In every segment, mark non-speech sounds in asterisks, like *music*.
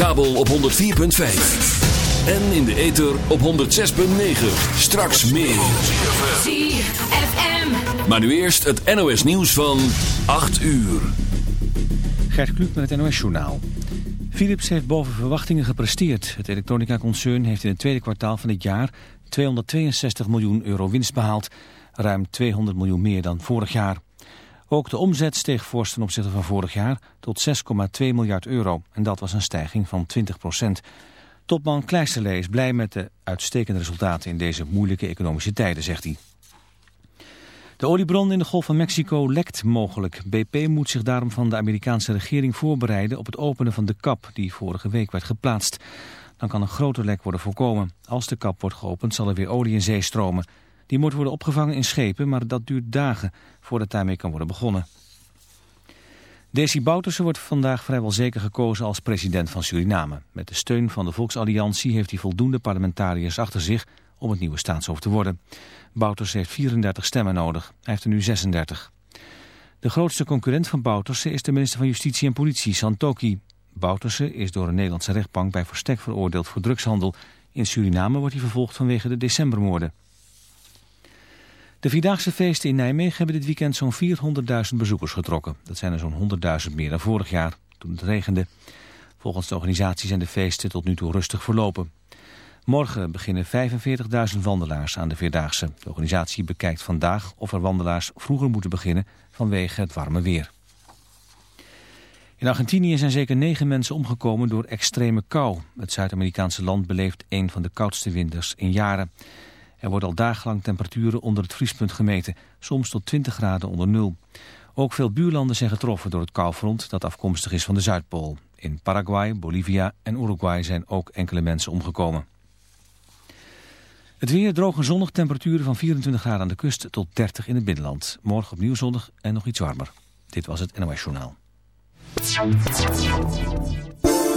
kabel op 104.5. En in de ether op 106.9. Straks meer. ZFM. Maar nu eerst het NOS nieuws van 8 uur. Gert Kluk met het NOS-journaal. Philips heeft boven verwachtingen gepresteerd. Het elektronica-concern heeft in het tweede kwartaal van dit jaar 262 miljoen euro winst behaald. Ruim 200 miljoen meer dan vorig jaar. Ook de omzet steeg fors ten opzichte van vorig jaar tot 6,2 miljard euro. En dat was een stijging van 20 procent. Topman Kleisterlee is blij met de uitstekende resultaten in deze moeilijke economische tijden, zegt hij. De oliebron in de Golf van Mexico lekt mogelijk. BP moet zich daarom van de Amerikaanse regering voorbereiden op het openen van de kap die vorige week werd geplaatst. Dan kan een groter lek worden voorkomen. Als de kap wordt geopend zal er weer olie in zee stromen. Die moet worden opgevangen in schepen, maar dat duurt dagen voordat daarmee kan worden begonnen. Desi Bouterse wordt vandaag vrijwel zeker gekozen als president van Suriname. Met de steun van de Volksalliantie heeft hij voldoende parlementariërs achter zich om het nieuwe staatshoofd te worden. Bouterse heeft 34 stemmen nodig. Hij heeft er nu 36. De grootste concurrent van Bouterse is de minister van Justitie en Politie, Santoki. Bouterse is door een Nederlandse rechtbank bij verstek veroordeeld voor drugshandel. In Suriname wordt hij vervolgd vanwege de decembermoorden. De Vierdaagse feesten in Nijmegen hebben dit weekend zo'n 400.000 bezoekers getrokken. Dat zijn er zo'n 100.000 meer dan vorig jaar, toen het regende. Volgens de organisatie zijn de feesten tot nu toe rustig verlopen. Morgen beginnen 45.000 wandelaars aan de Vierdaagse. De organisatie bekijkt vandaag of er wandelaars vroeger moeten beginnen vanwege het warme weer. In Argentinië zijn zeker negen mensen omgekomen door extreme kou. Het Zuid-Amerikaanse land beleeft een van de koudste winters in jaren. Er worden al dagenlang temperaturen onder het vriespunt gemeten, soms tot 20 graden onder nul. Ook veel buurlanden zijn getroffen door het koufront dat afkomstig is van de Zuidpool. In Paraguay, Bolivia en Uruguay zijn ook enkele mensen omgekomen. Het weer droog en zonnig, temperaturen van 24 graden aan de kust tot 30 in het binnenland. Morgen opnieuw zonnig en nog iets warmer. Dit was het NOS Journaal.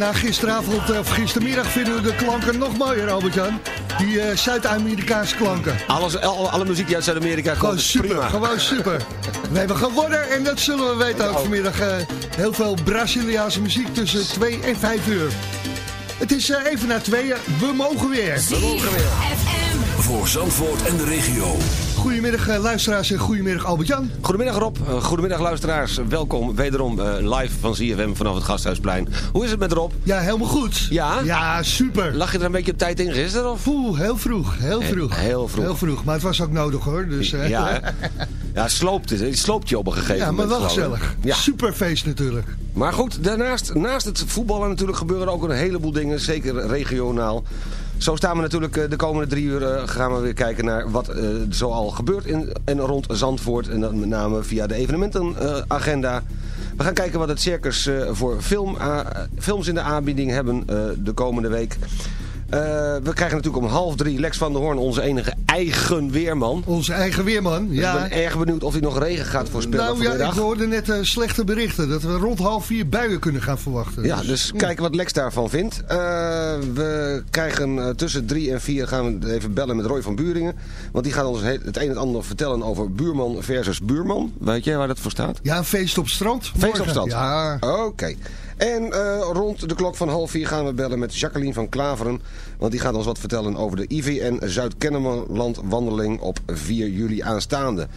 Na gisteravond of gistermiddag vinden we de klanken nog mooier, Albert-Jan. Die eh, Zuid-Amerikaanse klanken. Alles, alle, alle muziek die uit Zuid-Amerika Gewoon komt, super, prima. gewoon super. *laughs* We hebben gewonnen en dat zullen we weten ook vanmiddag. eh, heel veel Braziliaanse muziek tussen 2 en 5 uur. Het is eh, even na tweeën, we mogen weer. Voor Zandvoort en de regio. Goedemiddag eh, luisteraars en goedemiddag Albert-Jan. Goedemiddag Rob, Eh, goedemiddag luisteraars. Welkom wederom eh, live van ZFM vanaf het Gasthuisplein. Hoe is het met Rob? Ja, helemaal goed. Ja? Ja, super. Lag je er een beetje op tijd in gisteren? Of? Poeh, heel vroeg, heel vroeg. heel vroeg. Heel vroeg, maar het was ook nodig hoor. Dus, eh, Ja, *laughs* ja sloopt, het, het sloopt je op een gegeven ja, maar moment. wel gezellig. Ja. Superfeest natuurlijk. Maar goed, daarnaast, naast het voetballen natuurlijk gebeuren er ook een heleboel dingen, zeker regionaal. Zo staan we natuurlijk eh, de komende drie uur eh, gaan we weer kijken naar wat eh zoal gebeurt in en rond Zandvoort. En dan met name via de evenementenagenda. we gaan kijken wat het circus voor film, films in de aanbieding hebben de komende week. Eh, we krijgen natuurlijk om half drie Lex van der Hoorn, onze enige eigen weerman. Onze eigen weerman. Dus ja. ik ben erg benieuwd of hij nog regen gaat voorspellen nou ja, ik hoorde net eh, slechte berichten. Dat we rond half vier buien kunnen gaan verwachten. Ja, dus kijken wat Lex daarvan vindt. Eh, we krijgen tussen drie en vier gaan we even bellen met Roy van Buringen. Want die gaat ons he- het een en het ander vertellen over buurman versus buurman. Weet jij waar dat voor staat? Ja, een feest op strand. Feest op strand. Ja, Oké. En eh, rond de klok van half vier gaan we bellen met Jacqueline van Klaveren. Want die gaat ons wat vertellen over de IVN Zuid-Kennemerland wandeling op 4 juli aanstaande.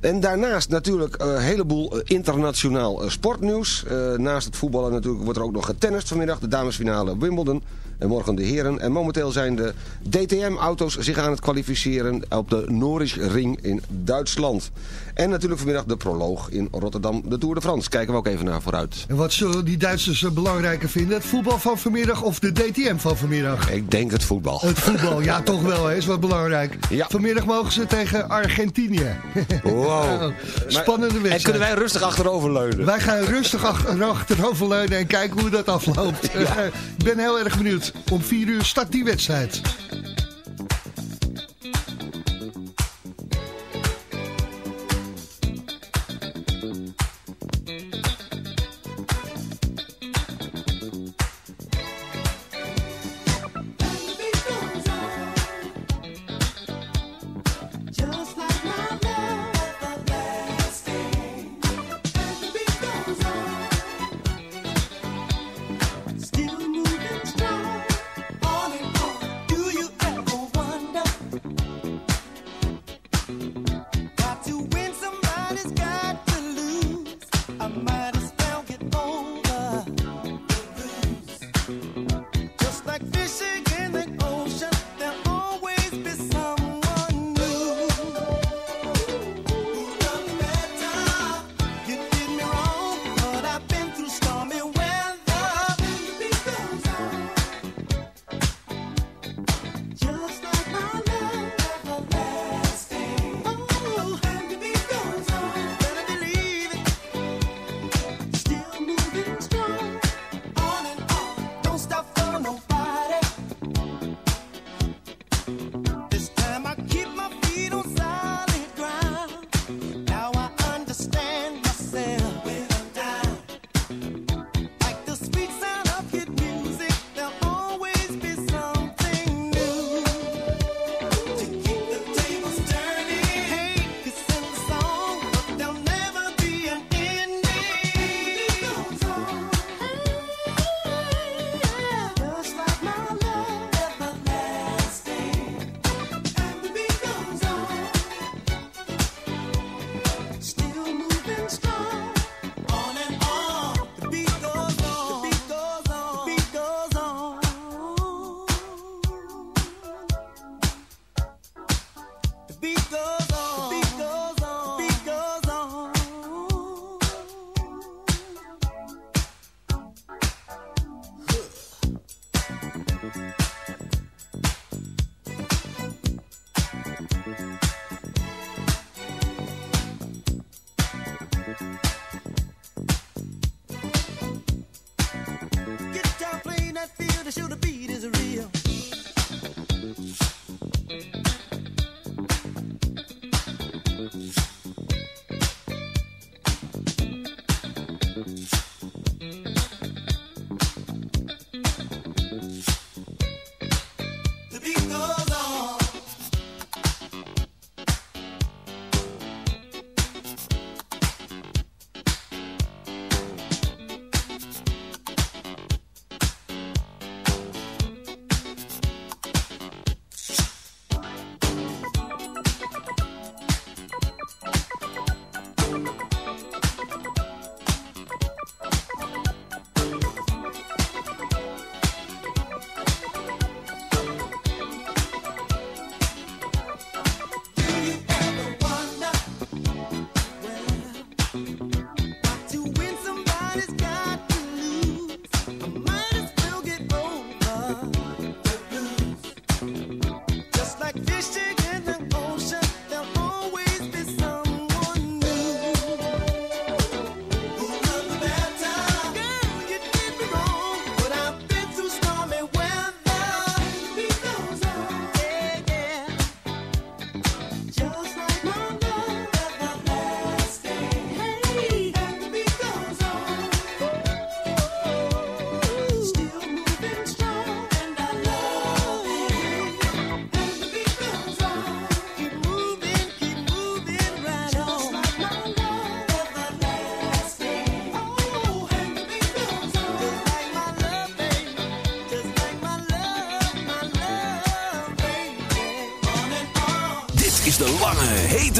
En daarnaast natuurlijk een heleboel eh, internationaal eh, sportnieuws. Eh, naast het voetballen natuurlijk wordt er ook nog getennist vanmiddag. De damesfinale Wimbledon. En morgen de heren. En momenteel zijn de DTM-auto's zich aan het kwalificeren op de Norris Ring in Duitsland. En natuurlijk vanmiddag de proloog in Rotterdam, de Tour de France. Kijken we ook even naar vooruit. en wat zullen die Duitsers eh, belangrijker vinden? Het voetbal van vanmiddag of de DTM van vanmiddag? Ik denk het voetbal. Het voetbal, ja toch wel, hè, is wat belangrijk. Ja. Vanmiddag mogen ze tegen Argentinië. Wow. *laughs* Spannende En wedstrijd. kunnen wij rustig achteroverleunen? Wij gaan rustig ach- achteroverleunen en kijken hoe dat afloopt. *laughs* Ik ben heel erg benieuwd. Om vier uur start die wedstrijd.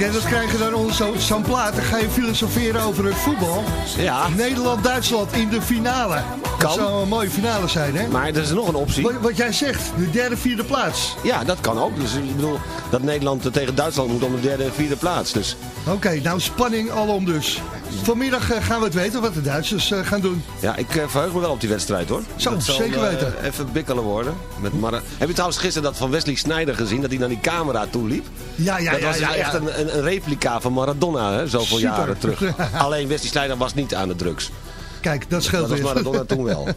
Leuk hè, dat krijgen dan ons zo- zo'n plaat. Dan ga je filosoferen over het voetbal. Ja, Nederland-Duitsland in de finale. Dat Kan. zou een mooie finale zijn hè. maar er is nog een optie. Wat, wat jij zegt, de derde, vierde plaats. Ja, dat kan ook. Dus ik bedoel dat Nederland tegen Duitsland moet om de derde en vierde plaats. Dus Oké, nou spanning alom dus. Vanmiddag eh, gaan we het weten wat de Duitsers eh, gaan doen. ja, ik eh, verheug me wel op die wedstrijd hoor. Zo, Dat zal, zeker weten. even bikkelen worden. Met Mar Heb je trouwens gisteren dat van Wesley Sneijder gezien? Dat hij naar die camera toe liep? Ja, ja, dat ja. was ja, dus ja. echt een, een, een replica van Maradona, hè, zoveel Super. jaren terug. *laughs* Alleen Wesley Sneijder was niet aan de drugs. Kijk, dat scheelt Dat was. Maradona toen wel. *laughs*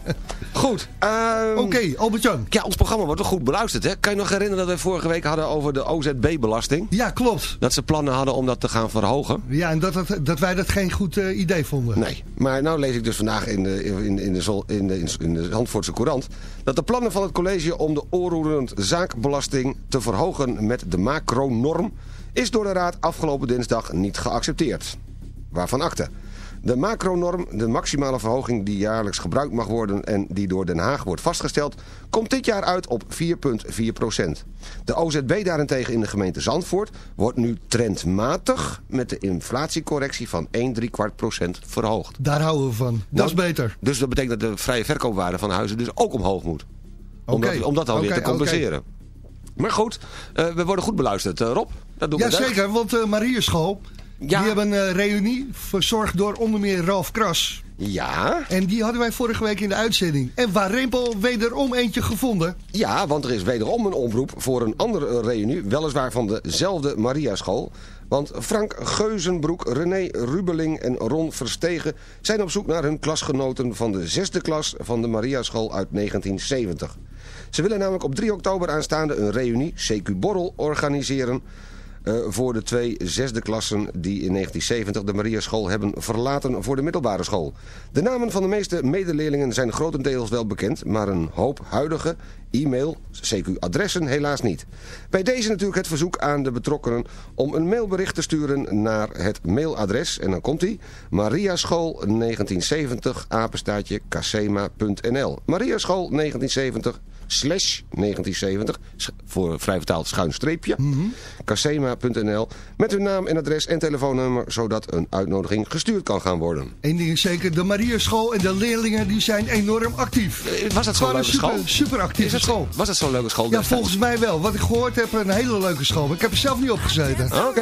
Goed. ehm, Oké, Albert-Jan. Ja, ons programma wordt toch goed beluisterd, hè? Kan je nog herinneren dat wij vorige week hadden over de OZB-belasting? Ja, klopt. Dat ze plannen hadden om dat te gaan verhogen? Ja, en dat, dat, dat wij dat geen goed eh, idee vonden. Nee, maar nou lees ik dus vandaag in de, in, in, de, Zol- in, de, in de Handvoortse Courant... dat de plannen van het college om de oorroerend zaakbelasting te verhogen met de macronorm... is door de Raad afgelopen dinsdag niet geaccepteerd. Waarvan akte. De macronorm, de maximale verhoging die jaarlijks gebruikt mag worden... en die door Den Haag wordt vastgesteld... komt dit jaar uit op 4,4 procent. De OZB daarentegen in de gemeente Zandvoort... wordt nu trendmatig met de inflatiecorrectie van 1 3 kwart procent verhoogd. Daar houden we van. Dat is beter. Dus dat betekent dat de vrije verkoopwaarde van huizen dus ook omhoog moet. Om, dat, om dat alweer Oké, te compenseren. Maar goed, eh, we worden goed beluisterd. Eh, Rob, dat doen we. Jazeker, want uh. Ja. Die hebben een eh, reunie verzorgd door onder meer Ralf Kras. Ja, En die hadden wij vorige week in de uitzending. En waar Rempel wederom eentje gevonden. ja, want er is wederom een oproep voor een andere reunie. Weliswaar van dezelfde Mariaschool. Want Frank Geuzenbroek, René Rubeling en Ron Verstegen... zijn op zoek naar hun klasgenoten van de zesde klas van de Mariaschool uit 1970. Ze willen namelijk op 3 oktober aanstaande een reunie, CQ Borrel, organiseren... eh, voor de twee zesde klassen die in 1970 de Mariaschool hebben verlaten voor de middelbare school. De namen van de meeste medeleerlingen zijn grotendeels wel bekend, maar een hoop huidige e-mail, CQ-adressen helaas niet. Bij deze natuurlijk het verzoek aan de betrokkenen om een mailbericht te sturen naar het mailadres, en dan komt hij, mariaschool 1970 apenstaatje casema.nl. Mariaschool 1970 slash 1970, sch- voor vrij vertaald schuin streepje, casema.nl, met hun naam en adres en telefoonnummer, zodat een uitnodiging gestuurd kan gaan worden. Eén ding is zeker, de Marieschool en de leerlingen die zijn enorm actief. Eh, Was dat zo'n leuke super, school? super Is het, school. was dat zo'n leuke school? Ja, volgens mij wel. Wat ik gehoord heb, een hele leuke school. Maar ik heb er zelf niet op gezeten. Oké.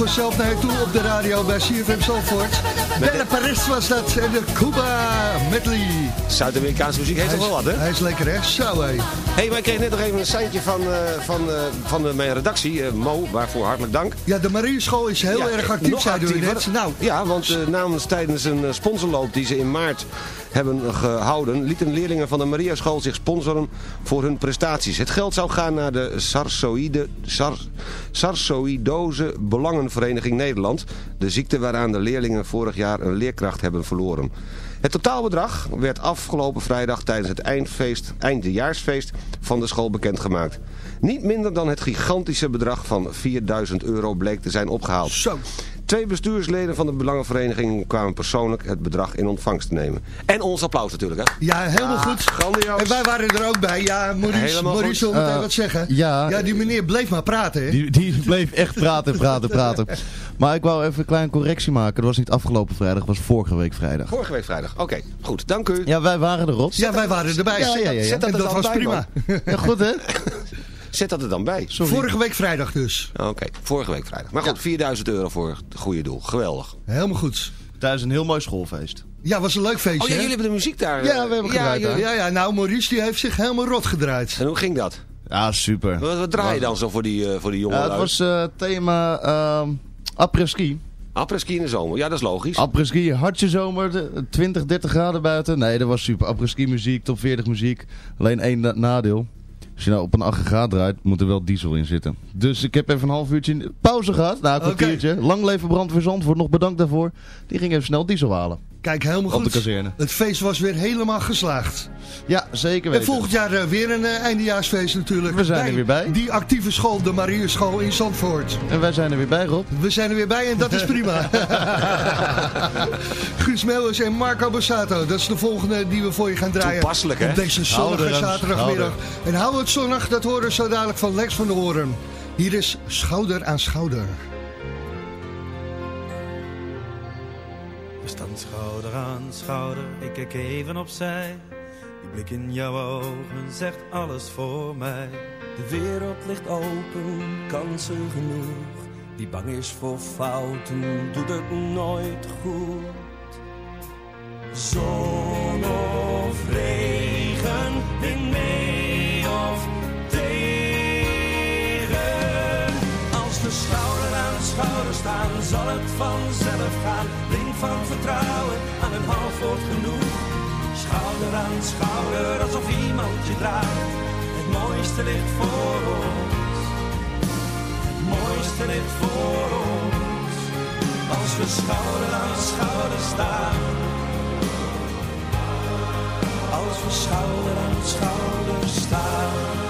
Komt vanzelf naar je toe op de radio bij CFM Zalvoort. Belle Paris was dat en de Cuba medley. Zuid-Amerikaanse muziek heeft toch wel wat, hè? Hij is lekker, hè? Zo, hé. Hey, wij kregen net nog even een seintje van, eh, van, eh, van mijn redactie, eh, Mo, waarvoor hartelijk dank. Ja, de Marieschool is heel Ja, erg actief, zeiden we net. Nou, Ja, want namens tijdens een sponsorloop die ze in maart hebben gehouden... lieten leerlingen van de Maria School zich sponsoren voor hun prestaties. Het geld zou gaan naar de Sarsoïde, Sar, Sarsoïdose Belangenvereniging Nederland... de ziekte waaraan de leerlingen vorig jaar een leerkracht hebben verloren. Het totaalbedrag werd afgelopen vrijdag tijdens het eindfeest, eindejaarsfeest van de school bekendgemaakt. Niet minder dan het gigantische bedrag van 4000 euro bleek te zijn opgehaald. zo. Twee bestuursleden van de Belangenvereniging kwamen persoonlijk het bedrag in ontvangst te nemen. En ons applaus natuurlijk, hè? Ja, helemaal Ah, goed. grandioos. En wij waren er ook bij. Ja, Maurice, Maurice wil meteen Eh, wat zeggen. ja. ja, die meneer bleef maar praten, hè? Die, die bleef echt praten, praten, praten. Maar ik wou even een kleine correctie maken. Dat was niet afgelopen vrijdag, dat was vorige week vrijdag. Vorige week vrijdag. Oké, goed. Dank u. Ja, wij waren er, Rob. Ja, wij waren erbij. Ja, ja, ja, ja. Zet dat En dat was bij, prima. Ja, goed hè? *laughs* Zet dat er dan bij. Sorry. Vorige week vrijdag dus. Oké, vorige week vrijdag. Maar goed, 4000 euro voor het goede doel. Geweldig. Helemaal goed. Tijdens een heel mooi schoolfeest. Ja, was een leuk feestje, Oh ja, jullie hebben de muziek daar. Ja, eh, we hebben gedraaid, jullie- Ja, ja, nou, Maurice die heeft zich helemaal rot gedraaid. En hoe ging dat? Ja, super. Wat, wat draai je dan zo voor die, eh, voor die jongen? Ja, het was eh, thema ehm après-ski. Après-ski in de zomer. Ja, dat is logisch. Après-ski, hartje zomer, de- 20, 30 graden buiten. Nee, dat was super. Après-ski muziek, top 40 muziek. Alleen één na- nadeel. Als je nou op een aggregaat draait, moet er wel diesel in zitten. Dus ik heb even een half uurtje pauze gehad. Nou, een kwartiertje. Lang leven brandweer Zandvoort, nog bedankt daarvoor. Die ging even snel diesel halen. Kijk, helemaal Op goed. de kazerne. Het feest was weer helemaal geslaagd. Ja, zeker En weten. volgend jaar eh, weer een eh, eindejaarsfeest natuurlijk. We zijn er weer bij. Die actieve school, de Marieschool in Zandvoort. En wij zijn er weer bij, Rob. We zijn er weer bij en dat is prima. *laughs* Guus Meeuwis en Marco Bassato. Dat is de volgende die we voor je gaan draaien. Toepasselijk, hè? Op deze zonnige zaterdagmiddag. En hou het zonnig, dat horen we zo dadelijk van Lex van de Horen. Hier is Schouder aan Schouder. Schouder, ik kijk even opzij. Die blik in jouw ogen zegt alles voor mij. De wereld ligt open, kansen genoeg. Wie bang is voor fouten, doet het nooit goed. Zon of regen, zal het vanzelf gaan. Blink van vertrouwen, aan een half wordt genoeg. Schouder aan schouder, alsof iemand je draagt. Het mooiste ligt voor ons. Het mooiste ligt voor ons. Als we schouder aan schouder staan. Als we schouder aan schouder staan.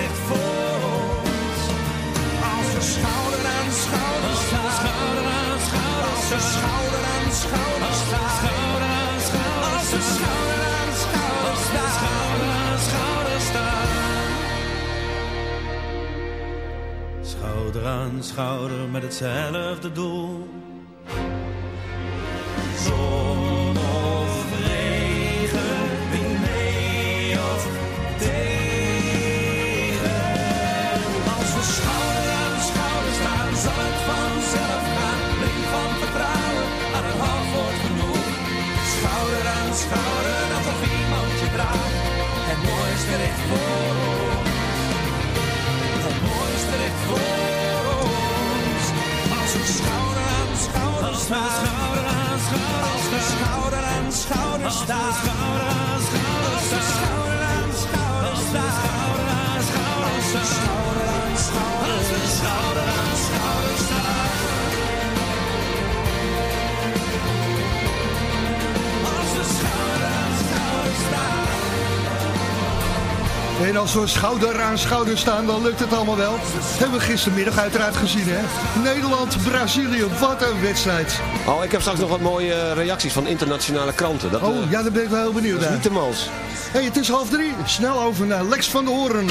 ligt voor ons. Als we schouder aan schouder staan. Schouder aan schouder Als we schouder aan schouder staan. Schouder aan schouder Als we schouder aan schouder staan. Schouder aan schouder staan. Schouder aan schouder met hetzelfde doel. Schouder En als we schouder aan schouder staan, dan lukt het allemaal wel. Hebben we gistermiddag uiteraard gezien, hè? Nederland-Brazilië, wat een wedstrijd. Oh, ik heb straks nog wat mooie eh, reacties van internationale kranten. Dat, Oh, eh, ja, daar ben ik wel heel benieuwd dat is naar. niet te mals. hey, het is half drie. Snel over naar Lex van de Horen.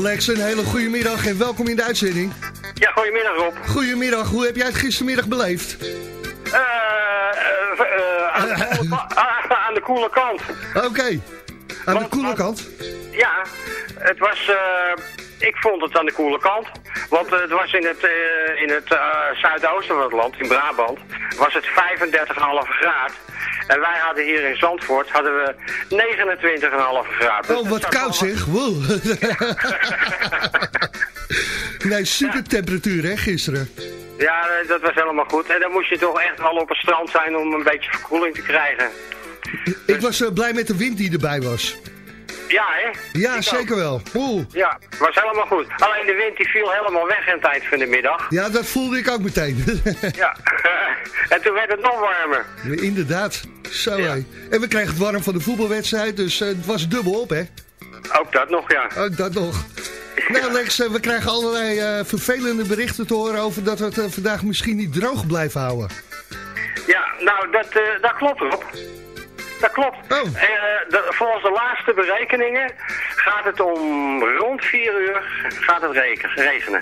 Lex, een hele goede middag en welkom in de uitzending. Ja, goedemiddag Rob. Goedemiddag, hoe heb jij het gistermiddag beleefd? Koele kant. Oké, aan de koele kant. Ja, het was... eh, ik vond het aan de koele kant. Want eh, het was in het, eh, in het zuidoosten van het land, in Brabant, was het 35,5 graad. En wij hadden hier in Zandvoort hadden we 29,5 graden. Dus Oh, wat dat koud zeg. Wow. *laughs* nee, super temperatuur hè, gisteren. Ja, dat was helemaal goed. En dan moest je toch echt wel op het strand zijn om een beetje verkoeling te krijgen. Ik was eh, blij met de wind die erbij was. Ja, hè? Ja, Ik ook. zeker wel. Oeh. Ja, was helemaal goed. Alleen de wind die viel helemaal weg in het eind van de middag. Ja, dat voelde ik ook meteen. *laughs* Ja. *laughs* en toen werd het nog warmer. Inderdaad. Zo hé. En we kregen het warm van de voetbalwedstrijd, dus eh, het was dubbel op hè. Ook dat nog, ja. Ook dat nog. *laughs* Nou Lex, eh, we krijgen allerlei vervelende berichten te horen over dat we het vandaag misschien niet droog blijven houden. Ja, nou, dat, dat klopt Rob. Dat klopt. Oh. Eh, de- volgens de laatste berekeningen gaat het om rond 4 uur gaat het regenen.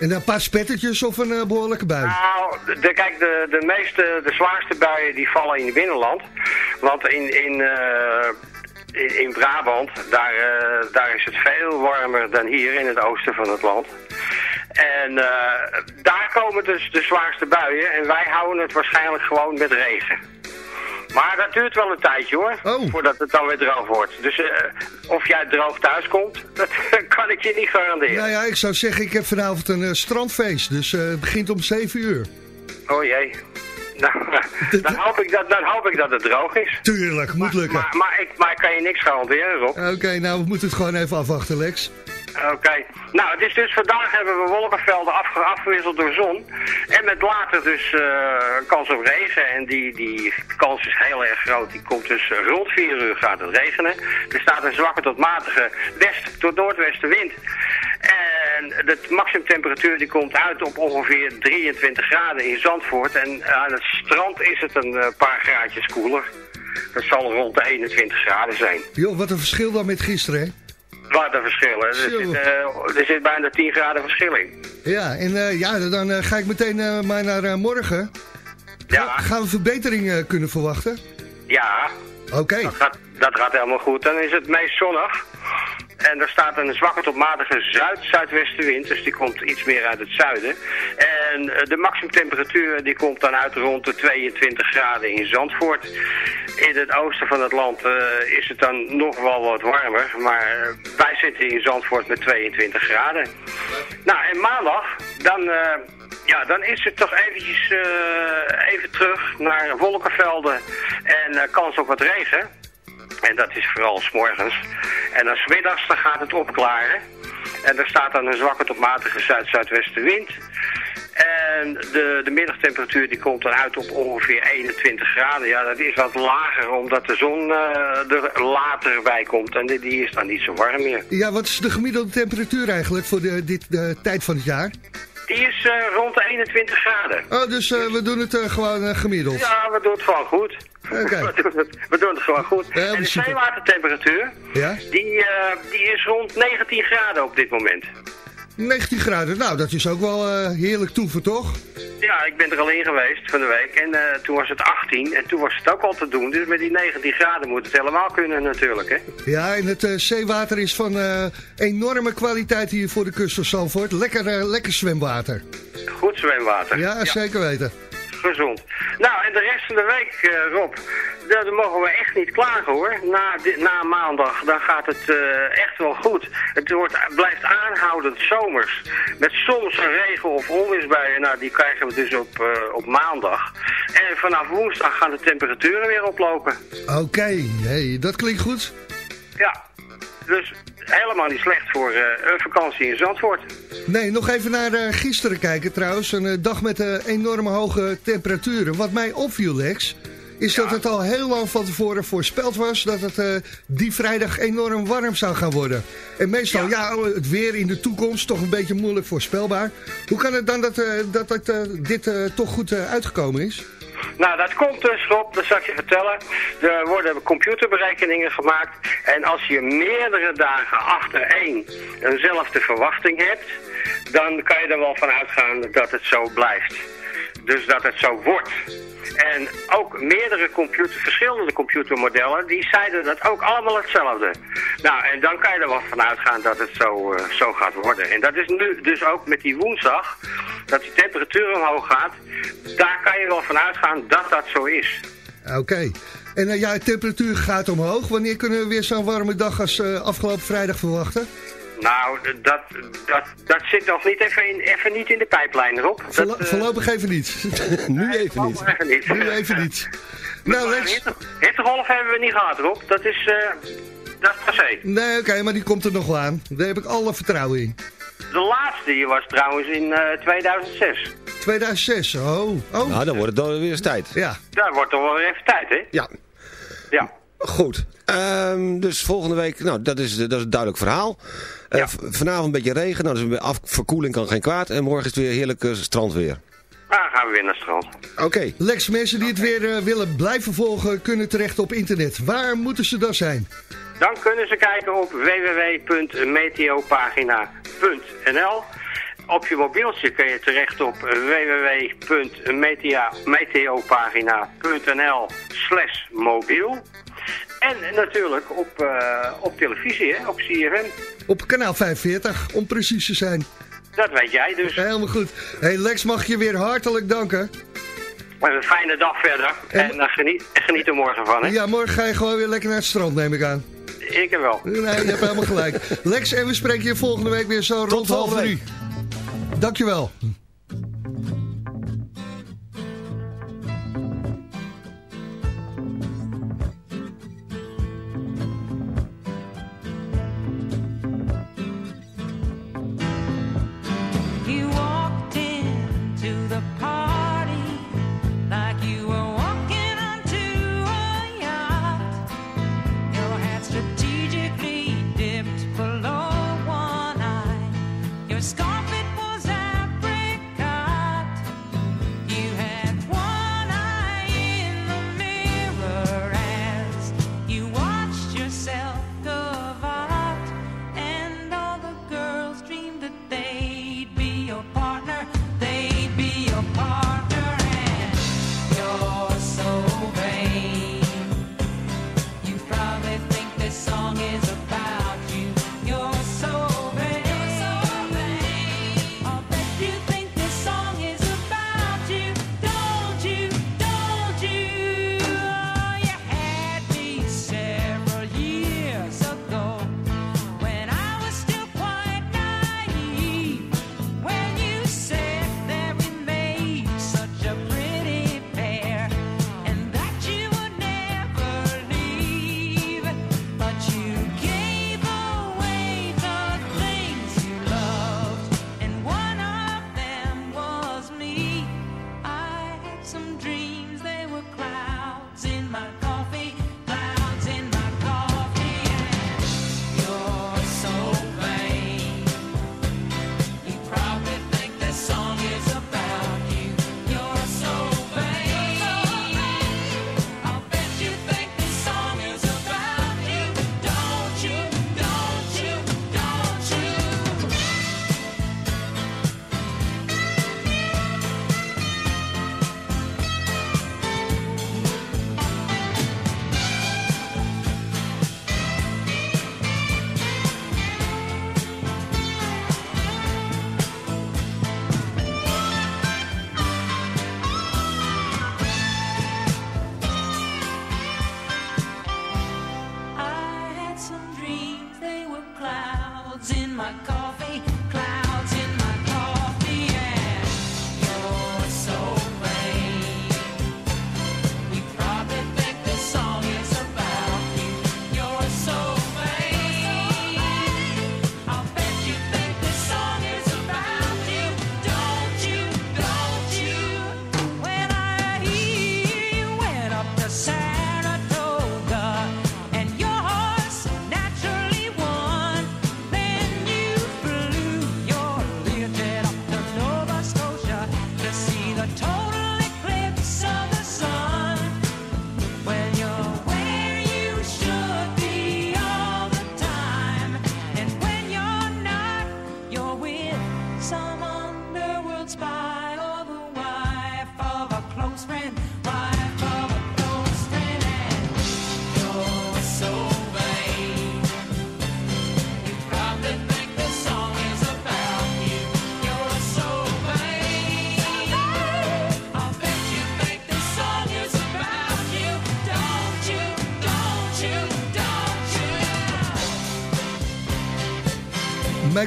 En een paar spettertjes of een eh, behoorlijke bui? Nou, de, kijk, de, de meeste, de zwaarste buien die vallen in het binnenland. Want in, in, eh, in, in Brabant, daar, daar is het veel warmer dan hier in het oosten van het land. En daar komen dus de zwaarste buien en wij houden het waarschijnlijk gewoon met regen. Maar dat duurt wel een tijdje hoor, voordat het dan weer droog wordt. Dus eh, of jij droog thuis komt, *laughs* dat kan ik je niet garanderen. Nou ja, ik zou zeggen, ik heb vanavond een eh, strandfeest. Dus eh, het begint om 7 uur. Oh jee. *laughs* Nou, dan, *laughs* hoop ik dat, dan hoop ik dat het droog is. Tuurlijk, moet lukken. Maar, maar, ik, maar ik kan je niks garanderen, Rob. Oké, nou we moeten het gewoon even afwachten, Lex. Oké. Nou, het is dus vandaag hebben we wolkenvelden afge- afgewisseld door zon. En met later dus eh, kans op regen. En die, die kans is heel erg groot. Die komt dus rond 4 uur gaat het regenen. Er staat een zwakke tot matige west tot noordwestenwind. En de maximumtemperatuur die komt uit op ongeveer 23 graden in Zandvoort. En aan het strand is het een eh, paar graadjes koeler. Dat zal rond de 21 graden zijn. Joh, wat een verschil dan met gisteren, hè? Wat een verschil, hè. Er Zo. zit, eh, er zit bijna 10 graden verschil in. Ja, en eh, ja, dan eh, ga ik meteen maar naar morgen. Ja. Gaan we verbetering kunnen verwachten? Ja, Oké. dat, gaat, dat gaat helemaal goed. Dan is het meest zonnig. En er staat een zwakke tot matige zuid-zuidwestenwind, dus die komt iets meer uit het zuiden. En eh, de maximumtemperatuur die komt dan uit rond de 22 graden in Zandvoort. In het oosten van het land eh, is het dan nog wel wat warmer, maar eh, wij zitten in Zandvoort met 22 graden. Nou, en maandag, dan... ja, dan is het toch eventjes even terug naar wolkenvelden en kans op wat regen. En dat is vooral s morgens. En dan middags gaat het opklaren. En er staat dan een zwakke tot matige zuid-zuidwestenwind. En de, de middagtemperatuur die komt dan uit op ongeveer 21 graden. Ja, dat is wat lager omdat de zon eh, er later bij komt. En die, die is dan niet zo warm meer. Ja, wat is de gemiddelde temperatuur eigenlijk voor de, dit, de tijd van het jaar? Die is eh, rond de 21 graden. Oh, dus eh, we doen het eh, gewoon gemiddeld. Ja, we doen het gewoon goed. Oké. *laughs* we, doen het, gewoon goed. Ja, en de zeewatertemperatuur, Ja? die, die is rond 19 graden op dit moment. 19 graden, nou dat is ook wel eh, heerlijk toeven, toch? Ja, ik ben er al in geweest van de week en eh, toen was het 18 en toen was het ook al te doen. Dus met die 19 graden moet het helemaal kunnen natuurlijk, hè. Ja, en het eh, zeewater is van enorme kwaliteit hier voor de kust van Zandvoort. Lekker, lekker zwemwater. Goed zwemwater. Ja, zeker weten. Gezond. Nou, en de rest van de week, eh, Rob, daar daar mogen we echt niet klagen hoor. Na, na maandag, dan gaat het eh, echt wel goed. Het wordt, blijft aanhoudend zomers. Met soms een regen- of onweersbuien, nou die krijgen we dus op, eh, op maandag. En vanaf woensdag gaan de temperaturen weer oplopen. Oké, hey, dat klinkt goed. Ja, dus helemaal niet slecht voor eh, een vakantie in Zandvoort. Nee, nog even naar eh, gisteren kijken trouwens. Een eh, dag met enorme hoge temperaturen. Wat mij opviel, Lex, is dat het al heel lang van tevoren voorspeld was... dat het eh, die vrijdag enorm warm zou gaan worden. En meestal, ja, het weer in de toekomst toch een beetje moeilijk voorspelbaar. Hoe kan het dan dat, eh, dat, dat eh, dit toch goed uitgekomen is? Nou, dat komt dus, Rob, dat zal ik je vertellen. Er worden computerberekeningen gemaakt. En als je meerdere dagen achtereen eenzelfde verwachting hebt... dan kan je er wel van uitgaan dat het zo blijft. Dus dat het zo wordt. En ook meerdere computer, verschillende computermodellen, die zeiden dat ook allemaal hetzelfde. Nou, en dan kan je er wel van uitgaan dat het zo, eh, zo gaat worden. En dat is nu dus ook met die woensdag, dat die temperatuur omhoog gaat. Daar kan je wel van uitgaan dat dat zo is. Oké. En eh, ja, de temperatuur gaat omhoog. Wanneer kunnen we weer zo'n warme dag als eh, afgelopen vrijdag verwachten? Nou, dat, dat, dat zit nog niet even, in, even niet in de pijplijn, Rob. Dat, Voorlo- eh, *laughs* voorlopig even niet. nu even niet. even niet. Nu even niet. Nou, Lex. Hitte- Hittegolf hebben we niet gehad, Rob. Dat is, eh dat is passé. Nee, oké, maar die komt er nog wel aan. Daar heb ik alle vertrouwen in. De laatste die was trouwens in eh 2006. 2006, oh. oh. Nou, dan wordt het dan weer eens tijd. Ja. Daar wordt toch wel weer even tijd, hè? Ja. Goed. Ehm, dus volgende week, nou, dat is, dat is een duidelijk verhaal. Eh, vanavond een beetje regen, nou, dus af, verkoeling kan geen kwaad. En morgen is het weer heerlijk eh, strandweer. Dan gaan we weer naar het strand. Oké. Lex, mensen die het weer eh, willen blijven volgen, kunnen terecht op internet. Waar moeten ze dan zijn? Dan kunnen ze kijken op www.meteopagina.nl op je mobieltje kun je terecht op www.meteopagina.nl slash mobiel. En natuurlijk op, eh, op televisie, hè, op CRM. Op kanaal 45, om precies te zijn. Dat weet jij dus. Helemaal goed. Hey Lex, mag je weer hartelijk danken. Een fijne dag verder. En, eh, geniet, geniet er morgen van, hè? Ja, morgen ga je gewoon weer lekker naar het strand, neem ik aan. Ik wel. Nee, je hebt helemaal gelijk. *laughs* Lex, en we spreken je volgende week weer zo rond half drie. Dankjewel.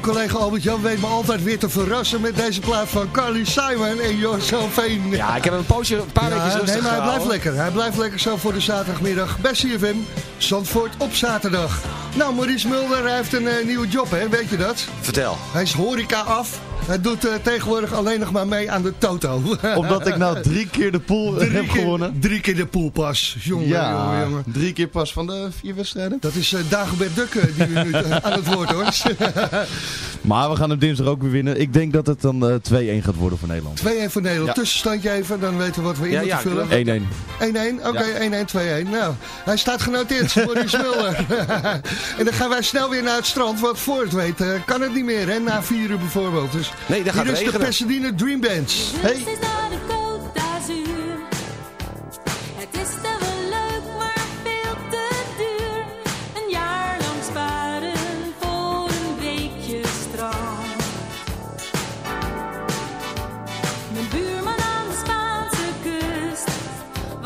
Collega Albert-Jan weet me altijd weer te verrassen met deze plaat van Carly Simon en Josephine. Ja, ik heb een poosje, een paar Ja, weken Nee, maar hij blijft lekker. Hij blijft lekker zo voor de zaterdagmiddag bij CFM. Zandvoort op zaterdag. Nou, Maurice Mulder hij heeft een eh, nieuwe job, hè? Weet je dat? Vertel. Hij is horeca af. Hij doet eh, tegenwoordig alleen nog maar mee aan de Toto. *laughs* Omdat ik nou drie keer de pool Drie heb keer- gewonnen. Drie keer de poolpas. Jongen, ja, jongen, jongen. drie keer pas van de vier wedstrijden. Dat is eh, Dagobert Dukke die nu eh, aan het woord hoort. *laughs* Maar we gaan hem dinsdag ook weer winnen. Ik denk dat het dan eh, uh, 2-1 gaat worden voor Nederland. 2-1 voor Nederland. Tussenstandje even, dan weten we wat we in moeten vullen. 1-1. 1-1, oké, 1-1, 2-1. Nou, hij staat genoteerd, voor die Mulder. *laughs* en dan gaan wij snel weer naar het strand, want voor het weten eh, kan het niet meer, hè? Na 4 uur bijvoorbeeld. Dus nee, dat gaat Hier is regenen. de Pasadena Dream Bands. Hey.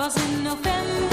was in November.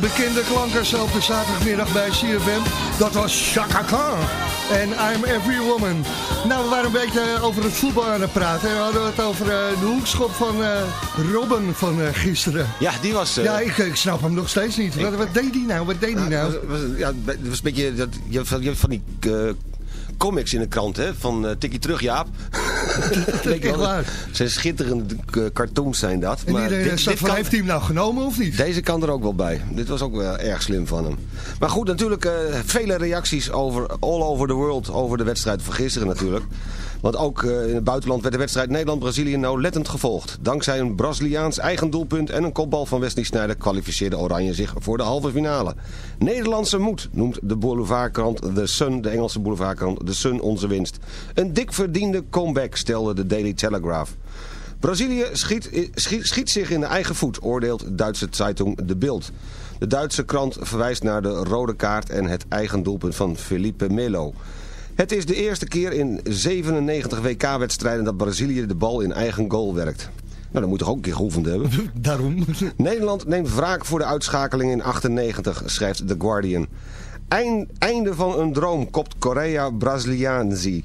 Bekende klanken zo op de zaterdagmiddag bij CFM. Dat was Chaka Khan en I'm Every Woman. Nou, we waren een beetje over het voetbal aan het praten. We hadden het over eh, de hoekschop van eh, Robben van eh, gisteren. Ja, die was... Ja, ik, ik snap hem nog steeds niet. Wat, wat deed hij nou? Wat deed hij nou? was- was- ja, het was een beetje... Dat, je, hebt van, die comics in de krant, hè? Van Tikkie terug, Jaap. *laughs* Echt wel? waar. Zijn schitterende cartoons zijn dat. En maar iedereen dit- dit kan- heeft hij hem nou genomen of niet? Deze kan er ook wel bij. Dit was ook wel erg slim van hem. Maar goed, natuurlijk eh, vele reacties over all over the world over de wedstrijd van gisteren natuurlijk. Want ook eh, in het buitenland werd de wedstrijd Nederland-Brazilië nauwlettend gevolgd. Dankzij een Braziliaans eigen doelpunt en een kopbal van Wesley Sneijder kwalificeerde Oranje zich voor de halve finale. Nederlandse moed noemt de boulevardkrant The Sun, de Engelse boulevardkrant The Sun onze winst. Een dik verdiende comeback stelde de Daily Telegraph. Brazilië schiet, schiet, schiet zich in de eigen voet, oordeelt Duitse Zeitung De Bild. De Duitse krant verwijst naar de rode kaart en het eigen doelpunt van Felipe Melo. Het is de eerste keer in 97 WK-wedstrijden dat Brazilië de bal in eigen goal werkt. Nou, dat moet toch ook een keer geoefend hebben? *laughs* Daarom. Nederland neemt wraak voor de uitschakeling in 98, schrijft The Guardian. Eind- einde van een droom kopt Korea Braziliaanzi.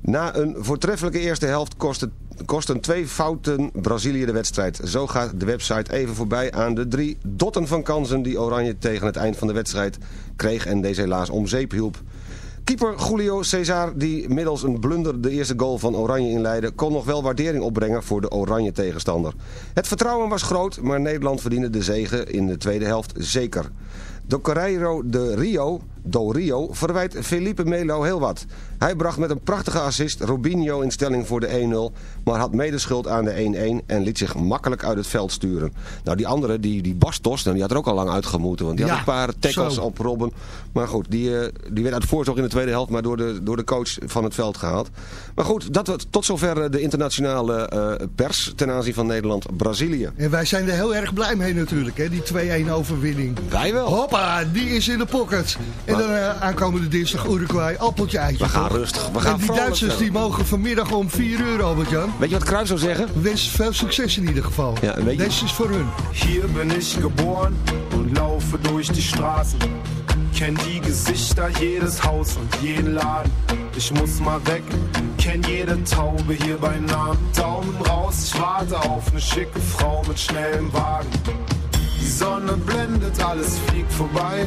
Na een voortreffelijke eerste helft kosten, kosten twee fouten Brazilië de wedstrijd. Zo gaat de website even voorbij aan de drie dotten van kansen die Oranje tegen het eind van de wedstrijd kreeg en deze helaas om zeep hielp. Keeper Julio Cesar, die middels een blunder de eerste goal van Oranje inleidde... kon nog wel waardering opbrengen voor de Oranje tegenstander. Het vertrouwen was groot, maar Nederland verdiende de zege in de tweede helft zeker. De Correiro de Rio, do Rio verwijt Felipe Melo heel wat. Hij bracht met een prachtige assist Robinho in stelling voor de 1-0... maar had medeschuld aan de 1-1 en liet zich makkelijk uit het veld sturen. Nou, die andere, die, die Bastos, nou, die had er ook al lang uitgemoeten... want die Ja, had een paar tackles zo. op Robben. Maar goed, die, eh, die werd uit voorzorg in de tweede helft... maar door de, door de coach van het veld gehaald. Maar goed, dat, was tot zover eh, de internationale eh, pers... ten aanzien van Nederland-Brazilië. En wij zijn er heel erg blij mee natuurlijk, hè, die 2-1 overwinning. Wij wel. Hoppa, die is in de pocket. En dan aankomende dinsdag Uruguay, appeltje eitje. We gaan? Rustig, we gaan en die Duitsers die mogen vanmiddag om 4 uur, Albert-Jan. Weet je wat Cruijff zou zeggen? Wens veel succes in ieder geval. Ja, en weet je- Deze is voor hun. Hier bin ich geboren und laufe durch die Straßen. Kenn die Gesichter, jedes Haus und jeden Laden. Ich muss mal weg, kenn jede Taube hier bei Namen. Daumen raus, ich warte auf eine schicke Frau mit schnellem Wagen. Die Sonne blendet, alles fliegt vorbei.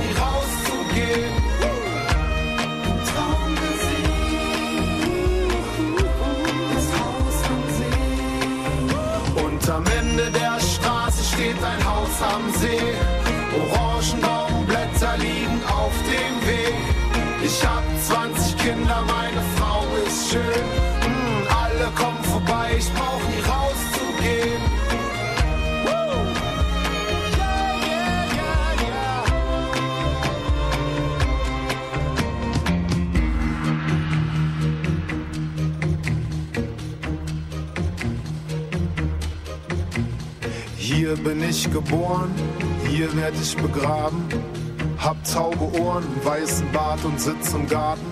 am Ende der Straße steht ein Haus am See. Orangenbaumblätter Hier bin ich geboren, hier werd ich begraben. Hab tauge Ohren, weißen Bart und sitz im Garten.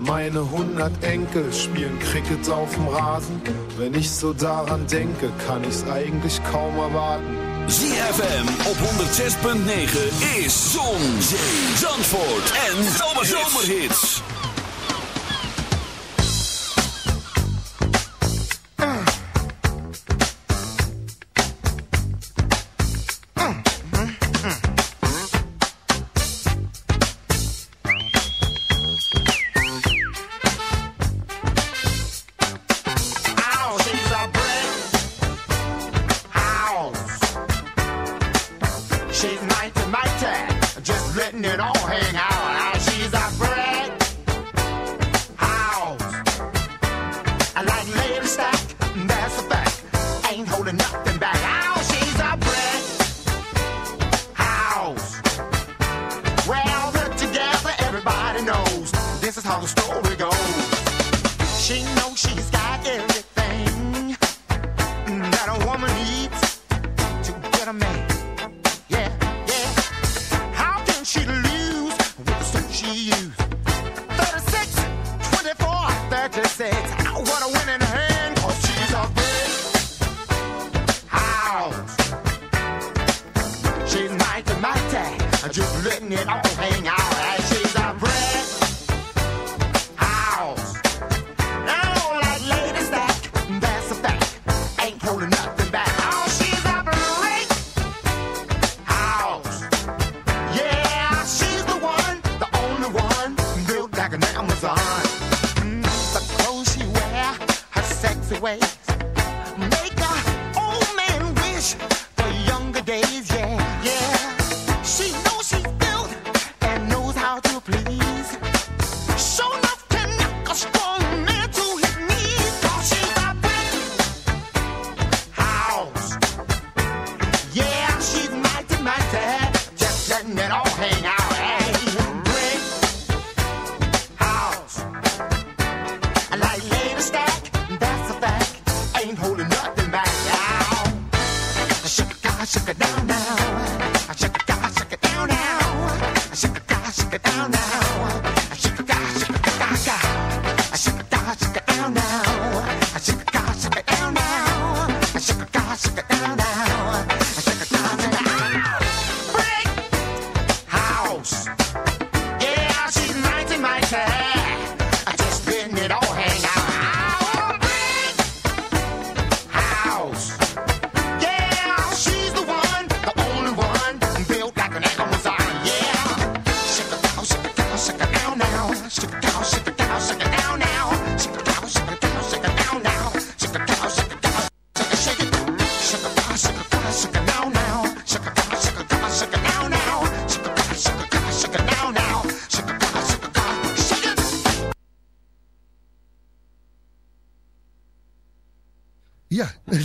Meine hundert Enkel spielen Cricket auf dem Rasen. Wenn ich so daran denke, kann ich's eigentlich kaum erwarten. ZFM op 106.9 is Zon, Zee, Zandvoort en Zomerhits.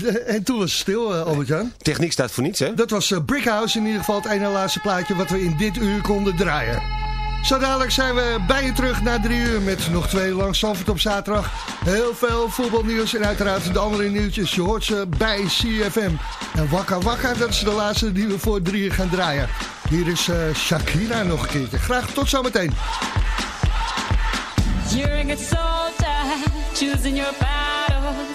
*laughs* en toen was het stil, eh, Albert-Jan. Techniek staat voor niets, hè? Dat was eh, Brickhouse in ieder geval het ene laatste plaatje wat we in dit uur konden draaien. Zo dadelijk zijn we bij je terug na drie uur met nog twee langs Zandvoort op zaterdag. Heel veel voetbalnieuws en uiteraard de andere nieuwtjes. Je hoort ze bij CFM. En Wakka Wakka, dat is de laatste die we voor drie uur gaan draaien. Hier is eh, Shakira nog een keertje. Graag tot zometeen. You're a good soldier, choosing your battles.